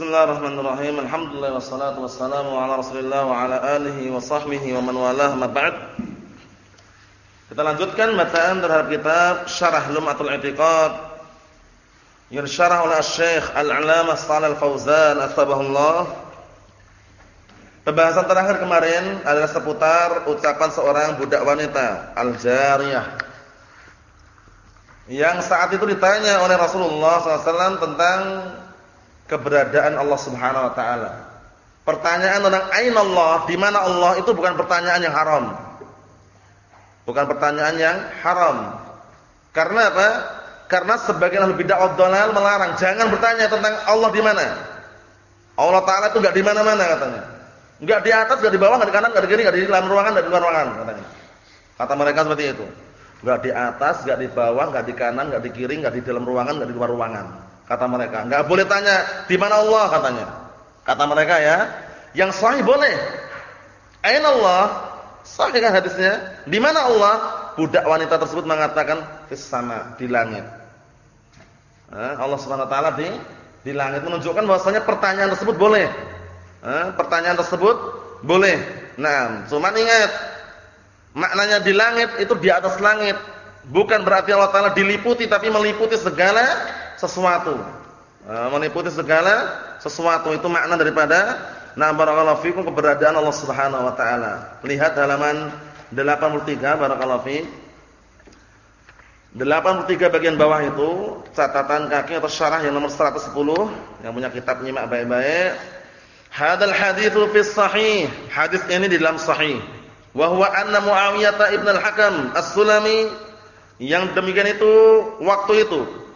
Bismillahirrahmanirrahim. Alhamdulillah wassalatu wassalamu ala Rasulillah wa ala alihi wa sahbihi wa man walah ma ba'd. Kita lanjutkan bacaan terhadap kitab Syarah Lum'atul I'tiqad yang syarah oleh Syekh Al-'Allamah Shalal Fauzan atsabahullah. Pembahasan terakhir kemarin adalah seputar ucapan seorang budak wanita, al-jariyah. Yang saat itu ditanya oleh Rasulullah SAW tentang keberadaan Allah Subhanahu wa taala. Pertanyaan tentang aina Allah, di mana Allah itu bukan pertanyaan yang haram. Bukan pertanyaan yang haram. Karena apa? Karena sebagian ahli bid'ah dhalal melarang jangan bertanya tentang Allah di mana. Allah taala itu enggak di mana-mana katanya. Enggak di atas, enggak di bawah, enggak di kanan, enggak di kiri, enggak di dalam ruangan, enggak di luar ruangan katanya. Kata mereka seperti itu. Enggak di atas, enggak di bawah, enggak di kanan, enggak di kiri, enggak di dalam ruangan, enggak di luar ruangan kata mereka. Enggak boleh tanya di mana Allah katanya. Kata mereka ya. Yang sahih boleh. Aina Allah? Sahih kan hadisnya? Di mana Allah? Budak wanita tersebut mengatakan fis sama, di langit. Eh, Allah Subhanahu wa taala di di langit menunjukkan bahwasanya pertanyaan tersebut boleh. Eh, pertanyaan tersebut boleh. Nah, cuma ingat maknanya di langit itu di atas langit. Bukan berarti Allah taala diliputi tapi meliputi segala sesuatu. Meliputi segala sesuatu itu makna daripada na barakallahu fikum keberadaan Allah Subhanahu wa taala. Lihat halaman 83 barakallahu fi. 83 bagian bawah itu catatan kaki atau syarah yang nomor 110 yang punya kitab nyimak baik-baik. Hadal haditsu fi sahih. Hadis ini di dalam sahih. Wa huwa anna Muawiyah ibn al-Hakam As-Sulami yang demikian itu waktu itu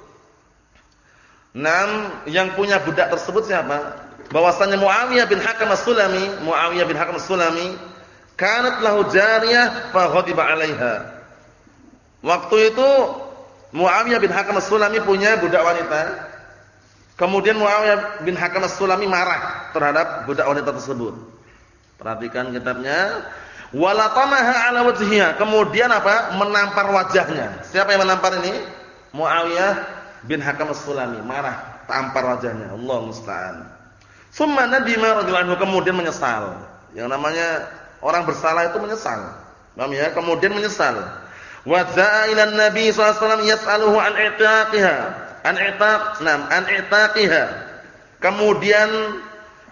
Nam yang punya budak tersebut siapa? Bahwasanya Muawiyah bin Hakam As-Sulami, Muawiyah bin Hakam As-Sulami, kanat lahu jariyah fa ghadiba 'alaiha. Waktu itu Muawiyah bin Hakam As-Sulami punya budak wanita. Kemudian Muawiyah bin Hakam As-Sulami marah terhadap budak wanita tersebut. Perhatikan kitabnya. Walatamaha 'ala wajhiha. Kemudian apa? Menampar wajahnya. Siapa yang menampar ini? Muawiyah bin Hakam As-Sulami marah, tampar wajahnya. Allah musta'an. Summa nadima radhiyallahu kemudian menyesal. Yang namanya orang bersalah itu menyesal. Paham ya? Kemudian menyesal. Wa za'a ila Nabi sallallahu alaihi wasallam yas'aluhu an i'taqiha. An i'taq, nam, an i'taqiha. Kemudian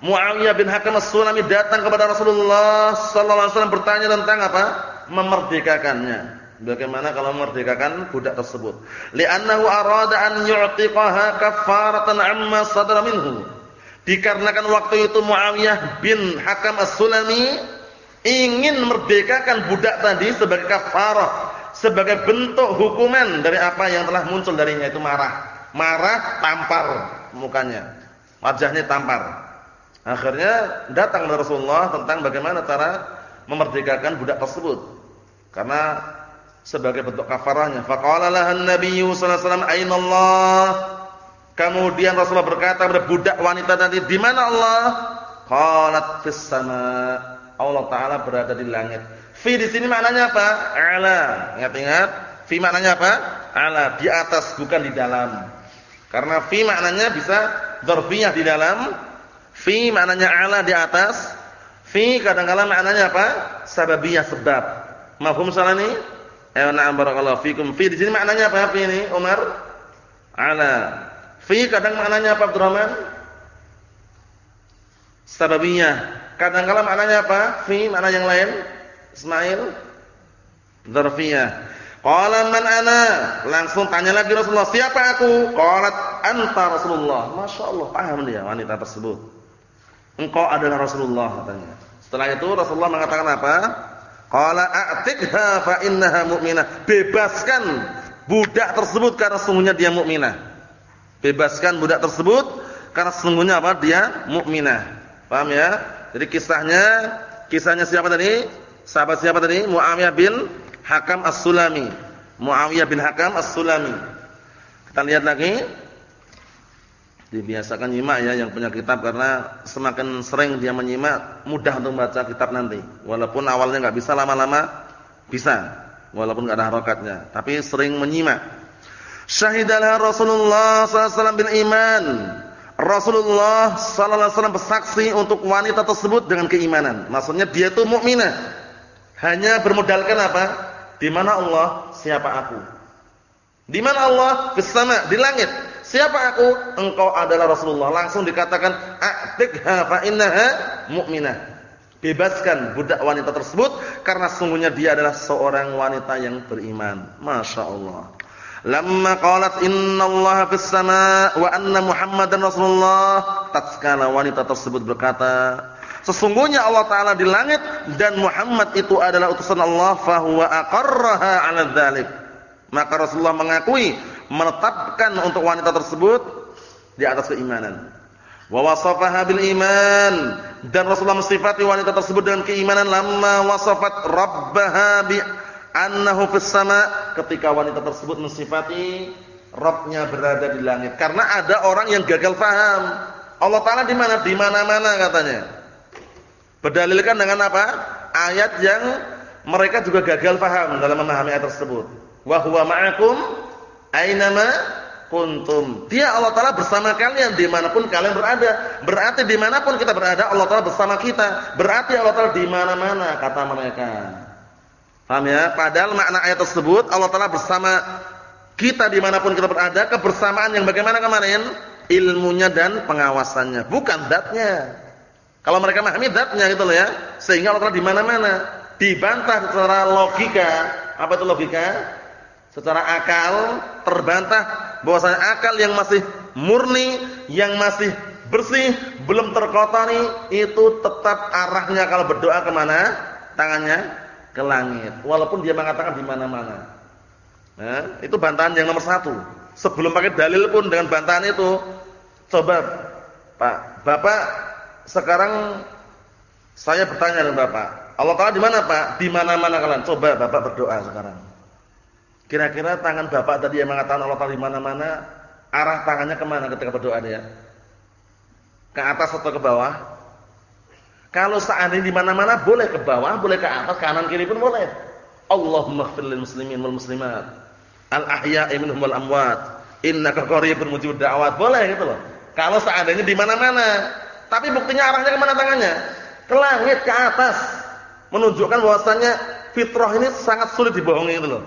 Muawiyah bin Hakam As-Sulami datang kepada Rasulullah sallallahu alaihi wasallam bertanya tentang apa? Memerdekakannya. Bagaimana kalau memerdekakan budak tersebut? Li'annahu arada an yu'tiqaha kaffaratan amma sadara minhu. Dikarenakan waktu itu Muawiyah bin Hakam As-Sulami ingin merdekakan budak tadi sebagai kafarah, sebagai bentuk hukuman dari apa yang telah muncul darinya itu marah. Marah tampar mukanya. Wajahnya tampar. Akhirnya datang Rasulullah tentang bagaimana cara memerdekakan budak tersebut. Karena sebagai bentuk kafarahnya. Faqala lahan nabiyyu sallallahu alaihi wasallam aina Allah? Kemudian Rasulullah berkata kepada budak wanita tadi, "Di mana Allah?" Qalat fis sama. Allah taala berada di langit. Fi di sini maknanya apa? Ala. Ingat-ingat, fi maknanya apa? Ala, di atas bukan di dalam. Karena fi maknanya bisa dzarfiyah di dalam. Fi maknanya ala di atas. Fi kadang-kala maknanya apa? Sababiyah sebab. Mafhum salah ini? Eh na'am barakallahu fikum. Fi di sini maknanya apa fi ini Umar? Ala. Fi kadang maknanya apa Abdurrahman? Sababiyah. Kadang kala maknanya apa? Fi makna yang lain? Ismail? Dzarfiyah. Qala man ana? Langsung tanya lagi Rasulullah, "Siapa aku?" Qalat anta Rasulullah. Masya Allah, paham dia wanita tersebut. Engkau adalah Rasulullah katanya. Setelah itu Rasulullah mengatakan apa? Qala a'tiqha fa innaha mu'minah. Bebaskan budak tersebut karena sungguhnya dia mukminah. Bebaskan budak tersebut karena sungguhnya apa? Dia mukminah. Paham ya? Jadi kisahnya kisahnya siapa tadi? Sahabat siapa tadi? Muawiyah bin Hakam As-Sulami. Muawiyah bin Hakam As-Sulami. Kita lihat lagi dibiasakan nyimak ya yang punya kitab karena semakin sering dia menyimak mudah untuk membaca kitab nanti walaupun awalnya nggak bisa lama-lama bisa walaupun nggak ada harokatnya tapi sering menyimak syahidalah Rasulullah SAW bin iman Rasulullah wasallam bersaksi untuk wanita tersebut dengan keimanan. Maksudnya dia itu mukminah. Hanya bermodalkan apa? Di mana Allah, siapa aku. Di mana Allah? Sana, di langit. Siapa aku? Engkau adalah Rasulullah. Langsung dikatakan, "A'tikha fa innaha mu'minah." Bebaskan budak wanita tersebut karena sungguhnya dia adalah seorang wanita yang beriman. Masya Allah. Lamma qalat innallaha fis sama' wa anna Muhammadan Rasulullah. Tatkala wanita tersebut berkata, sesungguhnya Allah taala di langit dan Muhammad itu adalah utusan Allah, fa huwa aqarraha 'ala dzalik. Maka Rasulullah mengakui, menetapkan untuk wanita tersebut di atas keimanan. Wa wasafaha bil iman dan Rasulullah mensifati wanita tersebut dengan keimanan lamma wasafat rabbaha bi annahu fis sama ketika wanita tersebut mensifati Rabbnya berada di langit. Karena ada orang yang gagal paham. Allah Taala di mana? Di mana-mana katanya. Berdalilkan dengan apa? Ayat yang mereka juga gagal paham dalam memahami ayat tersebut. Wa huwa ma'akum ainama kuntum. Dia Allah Taala bersama kalian di mana pun kalian berada. Berarti di mana pun kita berada, Allah Taala bersama kita. Berarti Allah Taala di mana-mana kata mereka. Paham ya? Padahal makna ayat tersebut Allah Taala bersama kita di mana pun kita berada, kebersamaan yang bagaimana kemarin? Ilmunya dan pengawasannya, bukan datnya. Kalau mereka memahami datnya gitu loh ya, sehingga Allah Taala di mana-mana. Dibantah secara logika, apa itu logika? Secara akal terbantah bahwasanya akal yang masih murni, yang masih bersih, belum terkotori itu tetap arahnya kalau berdoa ke mana? Tangannya ke langit. Walaupun dia mengatakan di mana-mana. Nah, itu bantahan yang nomor satu. Sebelum pakai dalil pun dengan bantahan itu, coba Pak, Bapak sekarang saya bertanya dengan Bapak, Allah Taala di mana Pak? Di mana-mana kalian. Coba Bapak berdoa sekarang. Kira-kira tangan Bapak tadi yang mengatakan Allah Taala di mana-mana, arah tangannya ke mana ketika berdoa dia? Ke atas atau ke bawah? Kalau seandainya di mana-mana boleh ke bawah, boleh ke atas, kanan kiri pun boleh. Allahumma ighfir muslimin wal muslimat al ahya'i minhum wal amwat innaka qaribun mujibud da'wat. Boleh gitu loh. Kalau seandainya di mana-mana. Tapi buktinya arahnya ke mana tangannya? Ke langit, ke atas. Menunjukkan bahwasannya fitrah ini sangat sulit dibohongi itu loh.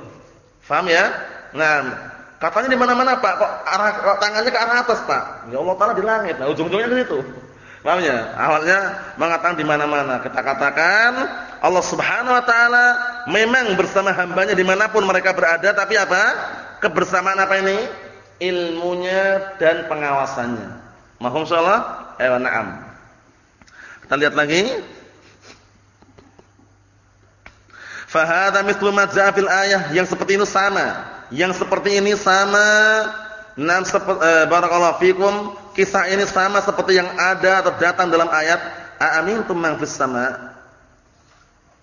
Faham ya? Nah, katanya di mana-mana Pak, kok arah kok tangannya ke arah atas, Pak? Ya Allah Taala di langit. Nah, ujung-ujungnya ke situ. Paham ya? Awalnya mengatakan di mana-mana. Kita katakan Allah Subhanahu wa taala memang bersama hambanya di mana pun mereka berada, tapi apa? Kebersamaan apa ini? Ilmunya dan pengawasannya. Mahum insyaallah? Eh, na'am. Kita lihat lagi. Fahada mithlu ma ayah. Yang seperti ini sama. Yang seperti ini sama. Nam eh, barakallahu fikum. Kisah ini sama seperti yang ada atau datang dalam ayat. Aamintum man fis sama.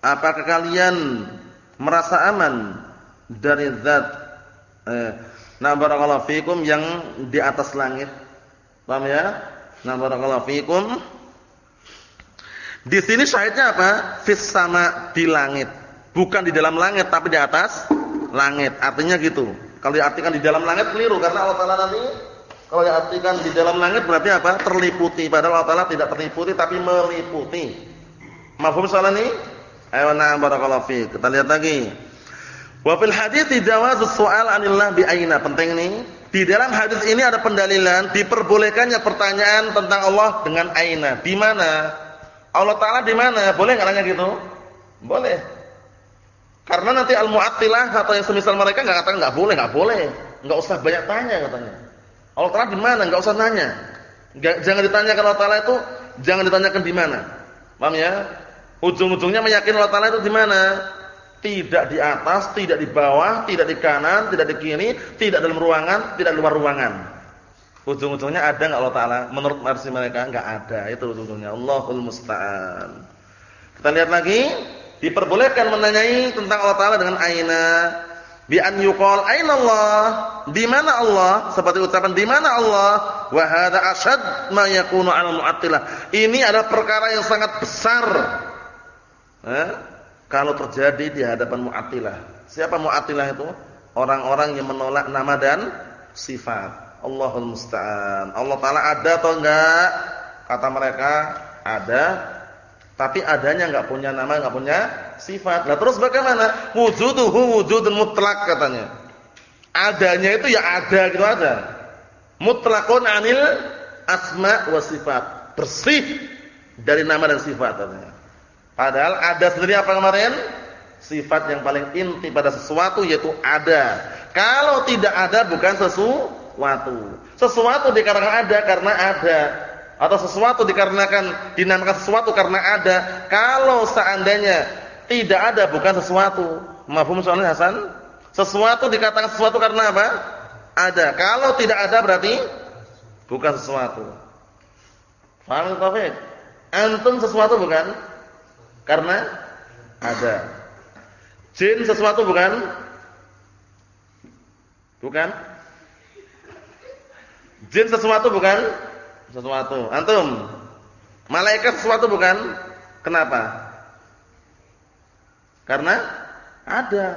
Apakah kalian merasa aman dari zat eh, na barakallahu fikum yang di atas langit? Paham ya? Na barakallahu fikum. Di sini syahidnya apa? Fis sama di langit bukan di dalam langit tapi di atas langit artinya gitu kalau diartikan di dalam langit keliru karena Allah taala nanti kalau diartikan di dalam langit berarti apa? Terliputi. Padahal Allah Taala tidak terliputi tapi meliputi. Mafhum soal ini? Ayo na'am barakallahu fiik. Kita lihat lagi. Wa fil hadits jawazus su'al 'anillah bi aina. Penting ini. Di dalam hadis ini ada pendalilan diperbolehkannya pertanyaan tentang Allah dengan aina. Di mana? Allah Taala di mana? Boleh enggak nanya gitu? Boleh. Karena nanti al-mu'attilah atau yang semisal mereka enggak katakan enggak boleh, enggak boleh. Enggak usah banyak tanya katanya. Allah Taala di mana? Enggak usah nanya. jangan ditanyakan Allah Taala itu, jangan ditanyakan di mana. Paham ya? Ujung-ujungnya meyakini Allah Taala itu di mana? Tidak di atas, tidak di bawah, tidak di kanan, tidak di kiri, tidak dalam ruangan, tidak luar ruangan. Ujung-ujungnya ada enggak Allah Taala? Menurut versi mereka enggak ada. Itu ujung-ujungnya. Allahul musta'an. Kita lihat lagi, diperbolehkan menanyai tentang Allah Taala dengan aina. Bi an yuqal aina Allah? Di mana Allah? Seperti ucapan di mana Allah? Wa hadza ashad ma yakunu 'ala mu'attilah. Ini adalah perkara yang sangat besar. Eh? kalau terjadi di hadapan mu'attilah. Siapa mu'attilah itu? Orang-orang yang menolak nama dan sifat. Allahul musta'an. Allah taala ada atau enggak? Kata mereka ada, tapi adanya enggak punya nama, enggak punya sifat. Nah, terus bagaimana? Wujuduhu wujudun mutlak katanya. Adanya itu ya ada gitu aja. Mutlakun anil asma wa sifat. Bersih dari nama dan sifat katanya. Padahal ada sendiri apa kemarin? Sifat yang paling inti pada sesuatu yaitu ada. Kalau tidak ada bukan sesuatu. Sesuatu dikarenakan ada karena ada. Atau sesuatu dikarenakan dinamakan sesuatu karena ada. Kalau seandainya tidak ada bukan sesuatu. Mafhum soalnya Hasan? Sesuatu dikatakan sesuatu karena apa? Ada. Kalau tidak ada berarti bukan sesuatu. Paham Taufik? Antum sesuatu bukan? Karena ada. Jin sesuatu bukan? Bukan? Jin sesuatu bukan? Sesuatu. Antum? Malaikat sesuatu bukan? Kenapa? Karena ada.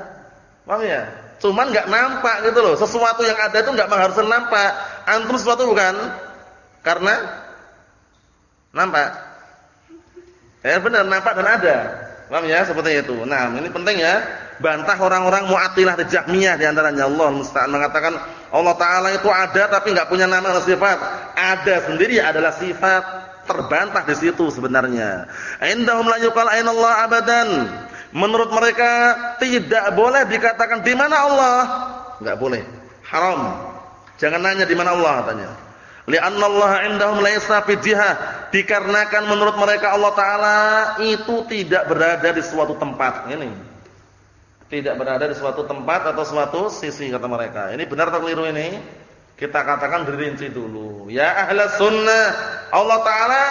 Paham ya? Cuman enggak nampak gitu loh. Sesuatu yang ada itu enggak harus nampak. Antum sesuatu bukan? Karena nampak. Ya benar nampak dan ada. Paham ya seperti itu. Nah, ini penting ya. Bantah orang-orang Mu'attilah dan Jahmiyah di Allah musta'an mengatakan Allah taala itu ada tapi enggak punya nama dan sifat. Ada sendiri adalah sifat. Terbantah di situ sebenarnya. Indahum la yuqal Allah abadan. Menurut mereka tidak boleh dikatakan di mana Allah. Enggak boleh. Haram. Jangan nanya di mana Allah katanya. Li'anna Allah indahum laisa fi jihah, dikarenakan menurut mereka Allah taala itu tidak berada di suatu tempat. Ini. Tidak berada di suatu tempat atau suatu sisi kata mereka. Ini benar atau keliru ini? Kita katakan dirinci dulu. Ya ahla sunnah, Allah taala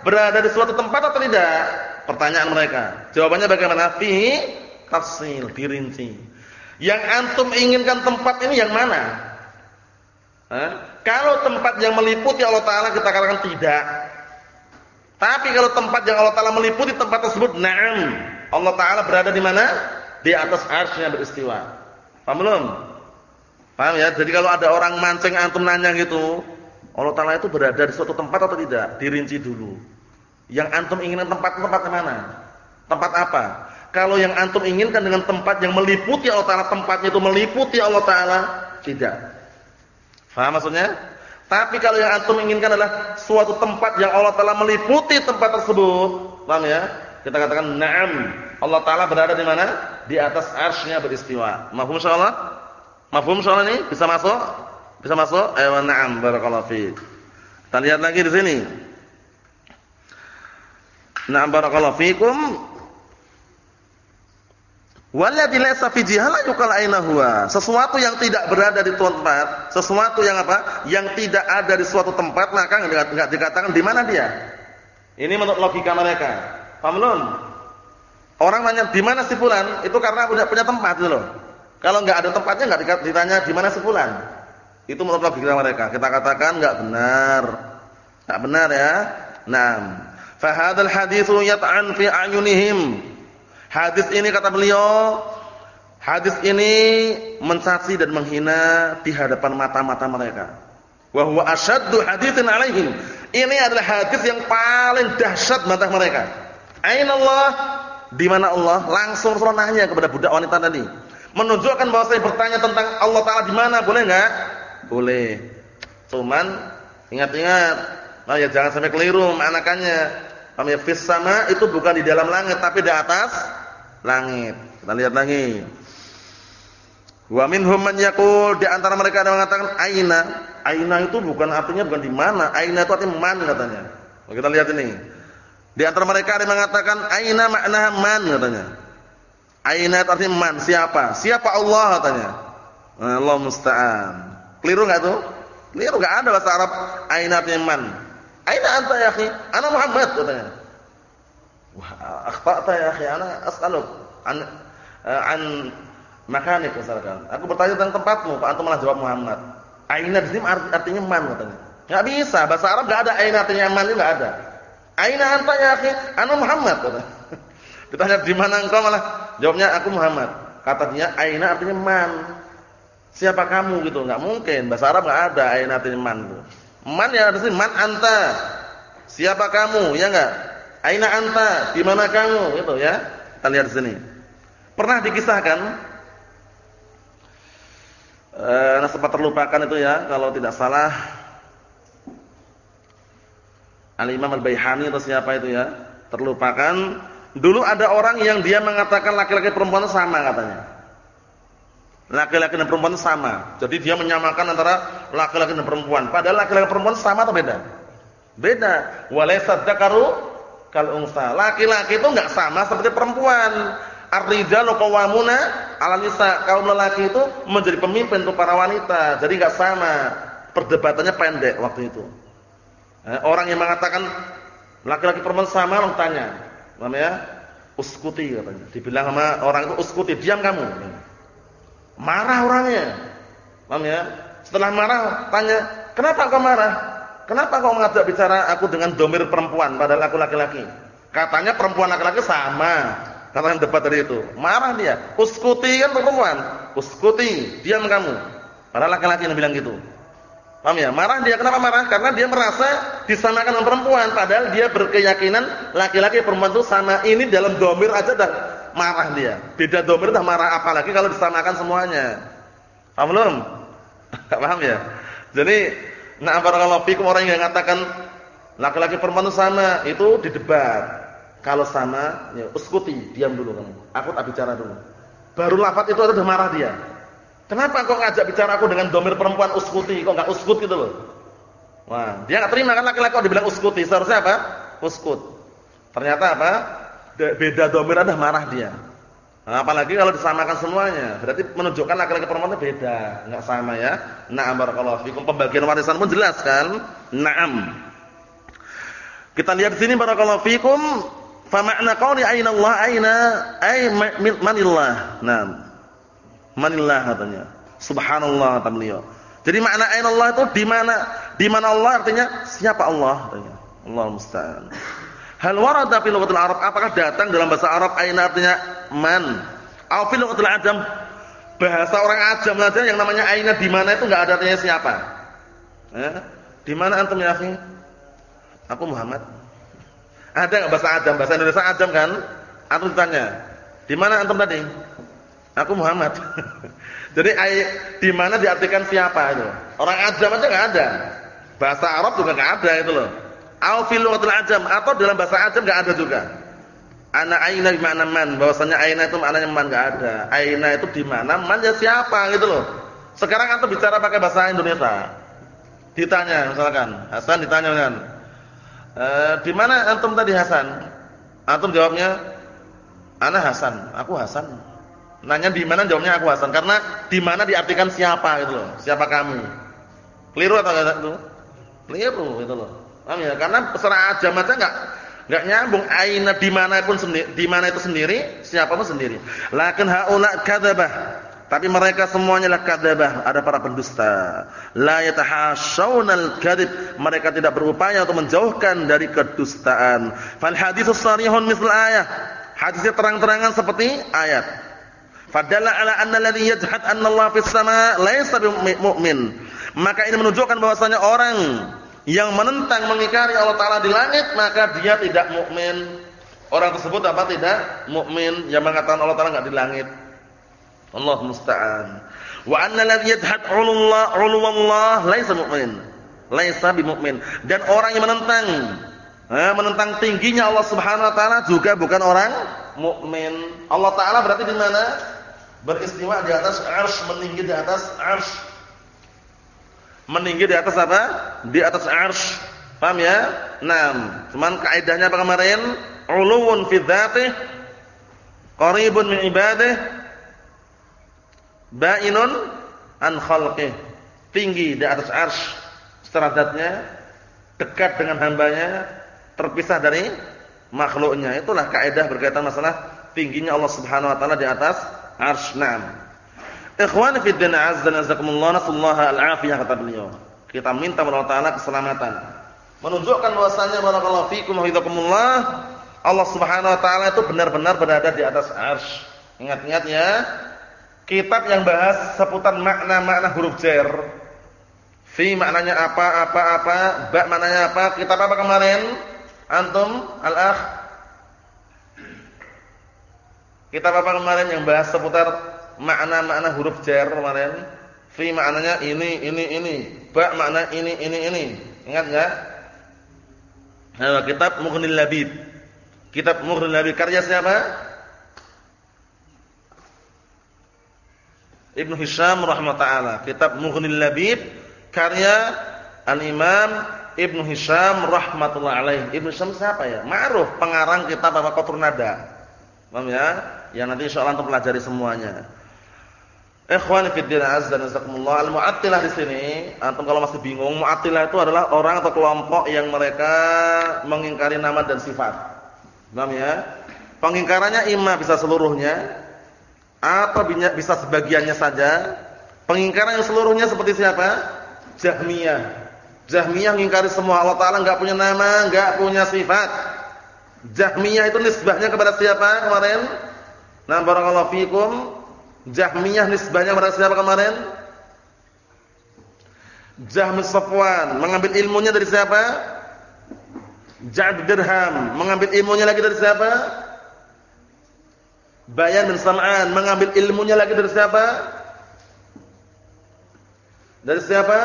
berada di suatu tempat atau tidak? Pertanyaan mereka. Jawabannya bagaimana? Fi tafsil, dirinci. Yang antum inginkan tempat ini yang mana? Hah? Kalau tempat yang meliputi Allah Taala kita katakan tidak. Tapi kalau tempat yang Allah Taala meliputi tempat tersebut, na'am. Allah Taala berada di mana? Di atas arsy beristiwa. Paham belum? Paham ya? Jadi kalau ada orang mancing antum nanya gitu, Allah Taala itu berada di suatu tempat atau tidak? Dirinci dulu. Yang antum inginkan tempat tempat mana? Tempat apa? Kalau yang antum inginkan dengan tempat yang meliputi Allah Taala, tempatnya itu meliputi Allah Taala, tidak. Faham maksudnya? Tapi kalau yang antum inginkan adalah suatu tempat yang Allah Taala meliputi tempat tersebut, paham ya? Kita katakan na'am. Allah Taala berada di mana? Di atas arsy beristiwa. Mafhum insyaallah? Mafhum insyaallah ini bisa masuk? Bisa masuk? Ayo na'am barakallahu fiik. Kita lihat lagi di sini. Na'am barakallahu fiikum. Walladzi laysa fi jihala yuqal aina huwa. Sesuatu yang tidak berada di tempat, sesuatu yang apa? Yang tidak ada di suatu tempat, maka enggak dikatakan di mana dia. Ini menurut logika mereka. Paham? Orang nanya di mana si fulan, itu karena udah punya tempat gitu loh. Kalau enggak ada tempatnya enggak ditanya di mana si fulan. Itu menurut logika mereka. Kita katakan enggak benar. Enggak benar ya. Naam. Fa hadzal haditsu yat'an fi Hadis ini kata beliau, hadis ini mencaci dan menghina di hadapan mata-mata mereka. Wa huwa asyaddu haditsin alaihim. Ini adalah hadis yang paling dahsyat mata mereka. Aina Allah? Di mana Allah? Langsung suruh nanya kepada budak wanita tadi. Menunjukkan bahwa saya bertanya tentang Allah taala di mana, boleh enggak? Boleh. Cuman ingat-ingat, nah ya jangan sampai keliru maknakannya. Paham ya? Fis sama itu bukan di dalam langit tapi di atas langit. Kita lihat lagi. Wa minhum man yaqul di antara mereka ada yang mengatakan aina. Aina itu bukan artinya bukan di mana, aina itu artinya man katanya. Kita lihat ini. Di antara mereka ada yang mengatakan aina makna man katanya. Aina artinya man, siapa? Siapa Allah katanya. Allah musta'an. Keliru enggak tuh? Keliru enggak ada bahasa Arab aina artinya man. Aina anta ya akhi? Ana Muhammad katanya. Wah, akhta'ta ya akhi, ana as'aluk an uh, an makanik misalkan. Aku bertanya tentang tempatmu, Pak antum malah jawab Muhammad. Aina di sini artinya man katanya. Enggak bisa, bahasa Arab enggak ada aina artinya man itu enggak ada. Aina anta ya akhi? Ana Muhammad. Ditanya di mana engkau malah jawabnya aku Muhammad. Kata dia aina artinya man. Siapa kamu gitu? Enggak mungkin. Bahasa Arab enggak ada aina man itu. Man ya sini man anta. Siapa kamu? Ya enggak? Aina anta? Di mana kamu? Gitu ya. Kita lihat di sini. Pernah dikisahkan eh nah sempat terlupakan itu ya kalau tidak salah Al-Imam Al-Baihani atau siapa itu ya? Terlupakan. Dulu ada orang yang dia mengatakan laki-laki perempuan sama katanya. Laki-laki dan perempuan sama. Jadi dia menyamakan antara laki-laki dan perempuan. Padahal laki-laki perempuan sama atau beda? Beda. Walaysa dzakaru kal unsa. Laki-laki itu enggak sama seperti perempuan. Ar-rijalu qawwamuna 'ala nisa. Kaum lelaki itu menjadi pemimpin untuk para wanita. Jadi enggak sama. Perdebatannya pendek waktu itu. Eh, orang yang mengatakan laki-laki perempuan sama orang tanya. Namanya uskuti katanya. Dibilang sama orang itu uskuti, diam kamu. Marah orangnya. Paham ya? Setelah marah tanya, "Kenapa kau marah? Kenapa kau mengajak bicara aku dengan domir perempuan padahal aku laki-laki?" Katanya perempuan laki-laki sama. Katanya debat tadi itu. Marah dia. Uskuti kan perempuan. Uskuti, diam kamu. Padahal laki-laki yang bilang gitu. Paham ya? Marah dia kenapa marah? Karena dia merasa disamakan dengan perempuan padahal dia berkeyakinan laki-laki perempuan itu sama. Ini dalam domir aja dah marah dia. Beda domir dah marah apalagi kalau disamakan semuanya. Paham belum? paham ya? Jadi, nah barakallahu fikum orang yang mengatakan laki-laki perempuan itu sama, itu didebat. Kalau sama, ya uskuti, diam dulu kamu. Aku tak bicara dulu. Baru lafaz itu ada marah dia. Kenapa kau ngajak bicara aku dengan domir perempuan uskuti? Kok enggak uskut gitu loh? Wah, dia enggak terima kan laki-laki kok dibilang uskuti. Seharusnya apa? Uskut. Ternyata apa? Beda domir ada marah dia. Nah, apalagi kalau disamakan semuanya, berarti menunjukkan laki-laki perempuan itu beda, enggak sama ya. Na'am barakallahu fikum. Pembagian warisan pun jelas kan? Na'am. Kita lihat di sini barakallahu fikum, fa ma'na qawli aina Allah aina ay manillah. Naam. Manillah katanya. Subhanallah kata beliau. Jadi makna ain Allah itu di mana? Di mana Allah artinya siapa Allah katanya. Allah musta'an. Hal warada fi lughatil Arab? Apakah datang dalam bahasa Arab ain artinya man? Aw fi lughatil Ajam? Bahasa orang Ajam saja yang namanya aina di mana itu enggak ada artinya siapa. Eh? Di mana antum ya, akhi? Aku Muhammad. Ada enggak bahasa Ajam? Bahasa Indonesia Ajam kan? Antum tanya. Di mana antum tadi? Aku Muhammad. Jadi di mana diartikan siapa itu? Orang ajam aja enggak ada. Bahasa Arab juga enggak ada itu loh. Au fil lughatil ajam atau dalam bahasa ajam enggak ada juga. Ana aina bi ma'na man, bahwasanya aina itu maknanya man enggak ada. Aina itu di mana? Man ya siapa gitu loh. Sekarang antum bicara pakai bahasa Indonesia. Ditanya misalkan, Hasan ditanya kan. E, di mana antum tadi Hasan? Antum jawabnya, "Ana Hasan." Aku Hasan. Nanya di mana jawabnya aku Hasan karena di mana diartikan siapa gitu loh. Siapa kamu? Keliru atau enggak itu? Keliru gitu loh. Paham ya? Karena secara ajam aja enggak enggak nyambung aina di mana pun di mana itu sendiri, siapa pun sendiri. Lakin haula kadzabah. Tapi mereka semuanya lah kadzabah, ada para pendusta. La yatahasyawnal kadzib. Mereka tidak berupaya untuk menjauhkan dari kedustaan. Fal haditsus sarihun misal ayat. Hadisnya terang-terangan seperti ayat. Fadalla ala anna alladhi yajhad anna Allah fis sama laisa mu'min. Maka ini menunjukkan bahwasanya orang yang menentang mengingkari Allah taala di langit maka dia tidak mukmin. Orang tersebut apa tidak mukmin yang mengatakan Allah taala enggak di langit. Allah musta'an. Wa anna alladhi yajhad 'ulullah 'uluwallah laisa mu'min. Laisa bimumin. Dan orang yang menentang eh, menentang tingginya Allah Subhanahu wa taala juga bukan orang mukmin. Allah taala berarti di mana? Beristiwa di atas arsh, meninggi di atas arsh. Meninggi di atas apa? Di atas arsh. Paham ya? Naam. Cuman kaidahnya apa kemarin? Uluwun fi dzatih, qaribun min ibadih, ba'inun an khalqih. Tinggi di atas arsh secara dekat dengan hambanya, terpisah dari makhluknya. Itulah kaidah berkaitan masalah tingginya Allah Subhanahu wa taala di atas arsy. Naam. Ikhwani fi din azza wa jazakumullah nasallaha al-afiyah kata beliau. Kita minta kepada Allah taala keselamatan. Menunjukkan bahwasanya barakallahu fikum wa hidakumullah Allah Subhanahu wa taala itu benar-benar berada di atas arsy. Ingat-ingat ya. kitab yang bahas seputar makna-makna huruf jar. Fi maknanya apa, apa, apa, ba maknanya apa? Kitab apa kemarin? Antum, al-akh? Kitab apa kemarin yang bahas seputar makna-makna huruf jar kemarin? Fi maknanya ini, ini, ini. Ba makna ini, ini, ini. Ingat enggak? Nah, kitab Mughnil Labib. Kitab Mughnil Labib karya siapa? Ibnu Hisham rahimahullah kitab Mughnil Labib karya Al-Imam Ibnu Hisham rahmatullah alaih. Ibnu Hisham siapa ya? Ma'ruf pengarang kitab apa Qatrun Nada. Paham ya? Yang nanti insyaallah untuk pelajari semuanya. Ikhwan fi din azza nazakumullah al-mu'attilah di sini, antum kalau masih bingung, mu'attilah itu adalah orang atau kelompok yang mereka mengingkari nama dan sifat. Paham ya? Pengingkarannya imma bisa seluruhnya atau bisa sebagiannya saja. Pengingkaran yang seluruhnya seperti siapa? Jahmiyah. Jahmiyah mengingkari semua Allah Taala enggak punya nama, enggak punya sifat. Jahmiyah itu nisbahnya kepada siapa kemarin? Nah, barakallahu fikum. Jahmiyah nisbahnya kepada siapa kemarin? Jahmi Safwan mengambil ilmunya dari siapa? Ja'd Dirham mengambil ilmunya lagi dari siapa? Bayan bin Sam'an mengambil ilmunya lagi dari siapa? Dari siapa?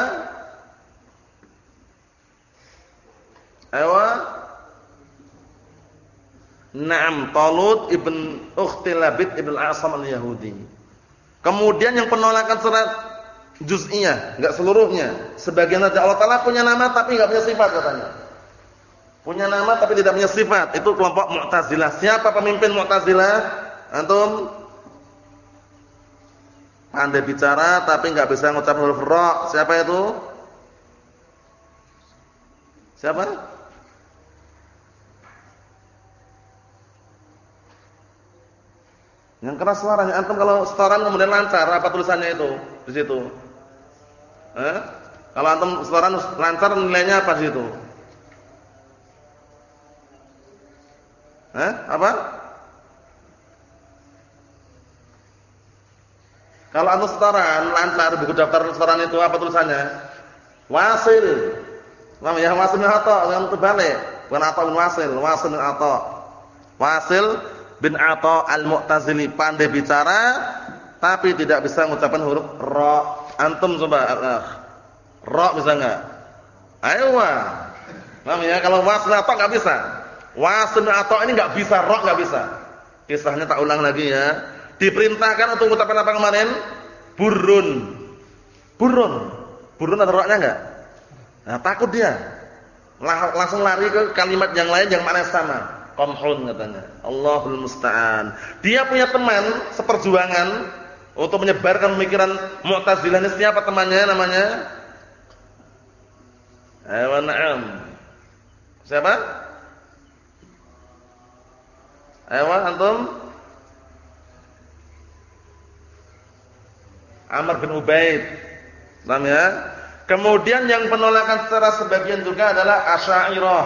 Ayo. Naam, Talut ibn Ukhtilabit ibn al-Asam al-Yahudi. Kemudian yang penolakan surat juz'iyah, enggak seluruhnya. Sebagian saja Allah Taala punya nama tapi enggak punya sifat katanya. Punya nama tapi tidak punya sifat. Itu kelompok Mu'tazilah. Siapa pemimpin Mu'tazilah? Antum pandai bicara tapi enggak bisa ngucap huruf ra. Siapa itu? Siapa? Yang keras suaranya. Antum kalau setoran kemudian lancar apa tulisannya itu di situ? Eh? Kalau antum setoran lancar nilainya apa di situ? Eh? Apa? Kalau antum setoran, lancar buku daftar setoran itu apa tulisannya? Wasil. Paham ya? Wasil Atha, jangan terbalik. Bukan bin Wasil, Wasil Atha. Wasil bin Atha Al-Mu'tazili pandai bicara tapi tidak bisa mengucapkan huruf ra. Antum coba uh, ra bisa enggak? Ayo. Paham ya? Kalau Wasil Atha enggak bisa. Wasil bin Atha ini enggak bisa, ra enggak bisa. Kisahnya tak ulang lagi ya diperintahkan untuk mengucapkan apa kemarin? Burun. Burun. Burun ada roknya enggak? Nah, takut dia. Langsung lari ke kalimat yang lain yang mana sama. Qamhun katanya. Allahul musta'an. Dia punya teman seperjuangan untuk menyebarkan pemikiran Mu'tazilah ini siapa temannya namanya? Ayo na'am. Siapa? Ayo antum? Amr bin Ubaid. Paham ya? Kemudian yang penolakan secara sebagian juga adalah Asy'ariyah.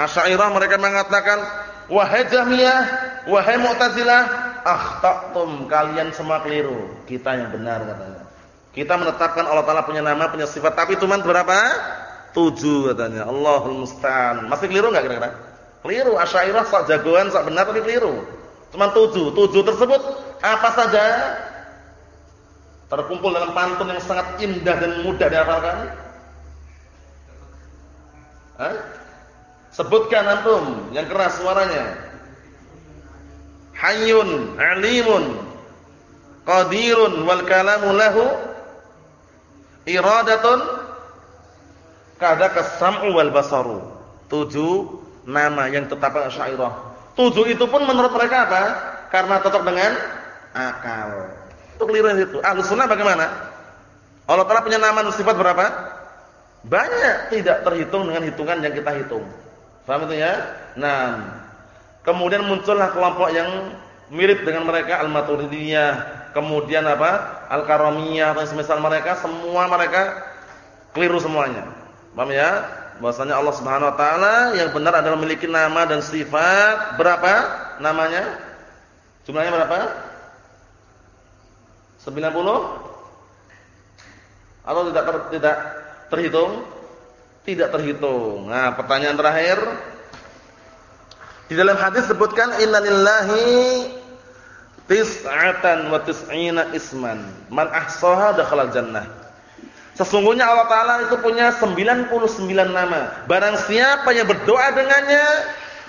Asy'ariyah mereka mengatakan, "Wahai Jahmiyah, wahai Mu'tazilah, akhtatum, kalian semua keliru. Kita yang benar katanya. Kita menetapkan Allah Taala punya nama, punya sifat, tapi cuma berapa? Tujuh katanya. Allahul musta'an. Masih keliru enggak kira-kira? Keliru. Asy'ariyah sok jagoan, sok benar tapi keliru. Cuma tujuh. Tujuh tersebut apa saja? terkumpul dalam pantun yang sangat indah dan mudah dihafalkan? Hah? Sebutkan antum yang keras suaranya. Hayyun, alimun, qadirun wal kalamu lahu iradatun kada kasam'u wal basaru. Tujuh nama yang tetap syairah. Tujuh itu pun menurut mereka apa? Karena tetap dengan akal. Itu keliru itu. Ahlus sunnah bagaimana? Allah Ta'ala punya nama dan sifat berapa? Banyak. Tidak terhitung dengan hitungan yang kita hitung. Paham itu ya? Nah, kemudian muncullah kelompok yang mirip dengan mereka Al-Maturidiyah, kemudian apa? Al-Karamiyah atau semisal mereka, semua mereka keliru semuanya. Paham ya? Bahwasanya Allah Subhanahu wa taala yang benar adalah memiliki nama dan sifat berapa namanya? Jumlahnya berapa? Atau tidak ter, tidak terhitung? Tidak terhitung. Nah, pertanyaan terakhir. Di dalam hadis sebutkan innalillahi tis'atan wa tis'ina isman. Man ahsaha dakhala jannah. Sesungguhnya Allah Ta'ala itu punya 99 nama. Barang siapa yang berdoa dengannya,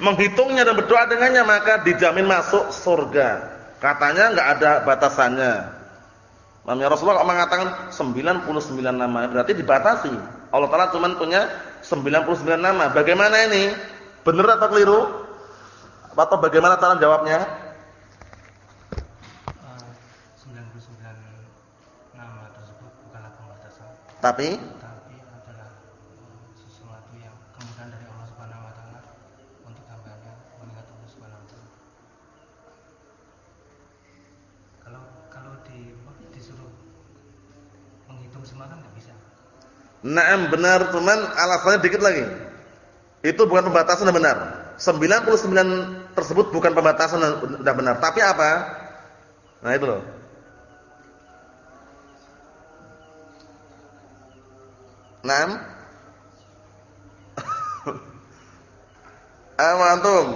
menghitungnya dan berdoa dengannya, maka dijamin masuk surga. Katanya enggak ada batasannya. Namanya Rasulullah mengatakan 99 nama, berarti dibatasi. Allah Taala cuma punya 99 nama. Bagaimana ini? Benar atau keliru? Atau bagaimana cara jawabnya? Uh, 99 nama tersebut bukanlah pembatasan. Tapi tapi adalah uh, sesuatu yang kemudahan dari Allah Subhanahu wa taala untuk hambanya mengingat Allah Subhanahu wa taala. Kalau kalau di disuruh menghitung semua kan nggak bisa. Naam benar, cuman alasannya dikit lagi. Itu bukan pembatasan yang benar. 99 tersebut bukan pembatasan yang benar. Tapi apa? Nah itu loh. Naam. Ayo antum.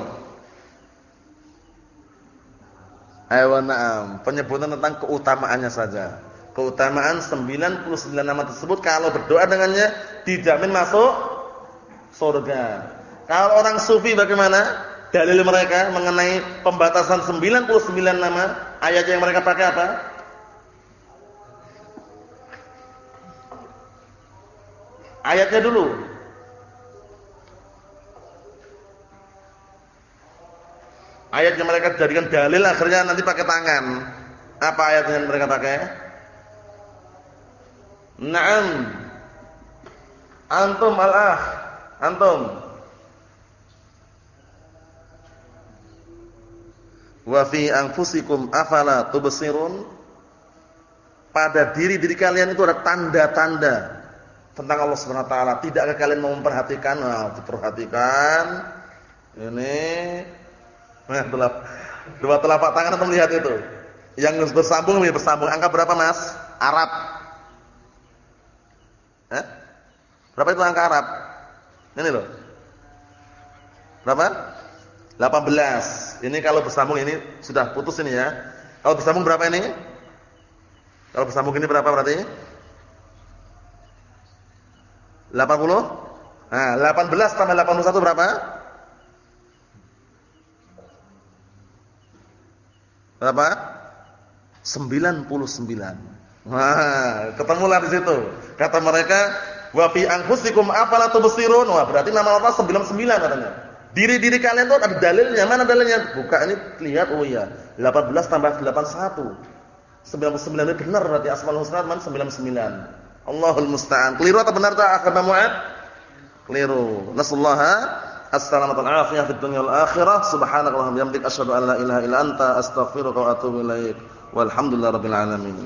Ayo naam. Penyebutan tentang keutamaannya saja. Keutamaan 99 nama tersebut kalau berdoa dengannya dijamin masuk surga. Kalau orang sufi bagaimana? Dalil mereka mengenai pembatasan 99 nama, ayat yang mereka pakai apa? Ayatnya dulu. Ayat yang mereka jadikan dalil akhirnya nanti pakai tangan. Apa ayat yang mereka pakai? Naam. Antum al-akh. Antum. Wa fi anfusikum afala tubsirun? Pada diri-diri kalian itu ada tanda-tanda tentang Allah Subhanahu wa taala. Tidakkah kalian mau memperhatikan? Nah, diperhatikan. Ini nah, dua telapak tangan atau melihat itu. Yang bersambung ini bersambung. Angka berapa, Mas? Arab. Eh? Berapa itu angka Arab? Ini loh. Berapa? 18. Ini kalau bersambung ini sudah putus ini ya. Kalau bersambung berapa ini? Kalau bersambung ini berapa berarti? 80? Nah, 18 tambah 81 berapa? Berapa? 99. Wah, ketemulah di situ. Kata mereka, "Wa fi anfusikum afala tubsirun?" Wah, berarti nama Allah 99 katanya. Diri-diri kalian itu ada dalilnya. Mana dalilnya? Buka ini lihat oh iya, 18 tambah 81. 99 itu benar berarti Asmaul Husna man 99. Allahul musta'an. Keliru atau benar tak akhir Mu'ad? Keliru. Nasallaha wal afiyah fid dunya wal akhirah. Subhanakallahumma wa bihamdika asyhadu an la ilaha illa anta astaghfiruka wa atubu ilaik. Walhamdulillahirabbil alamin.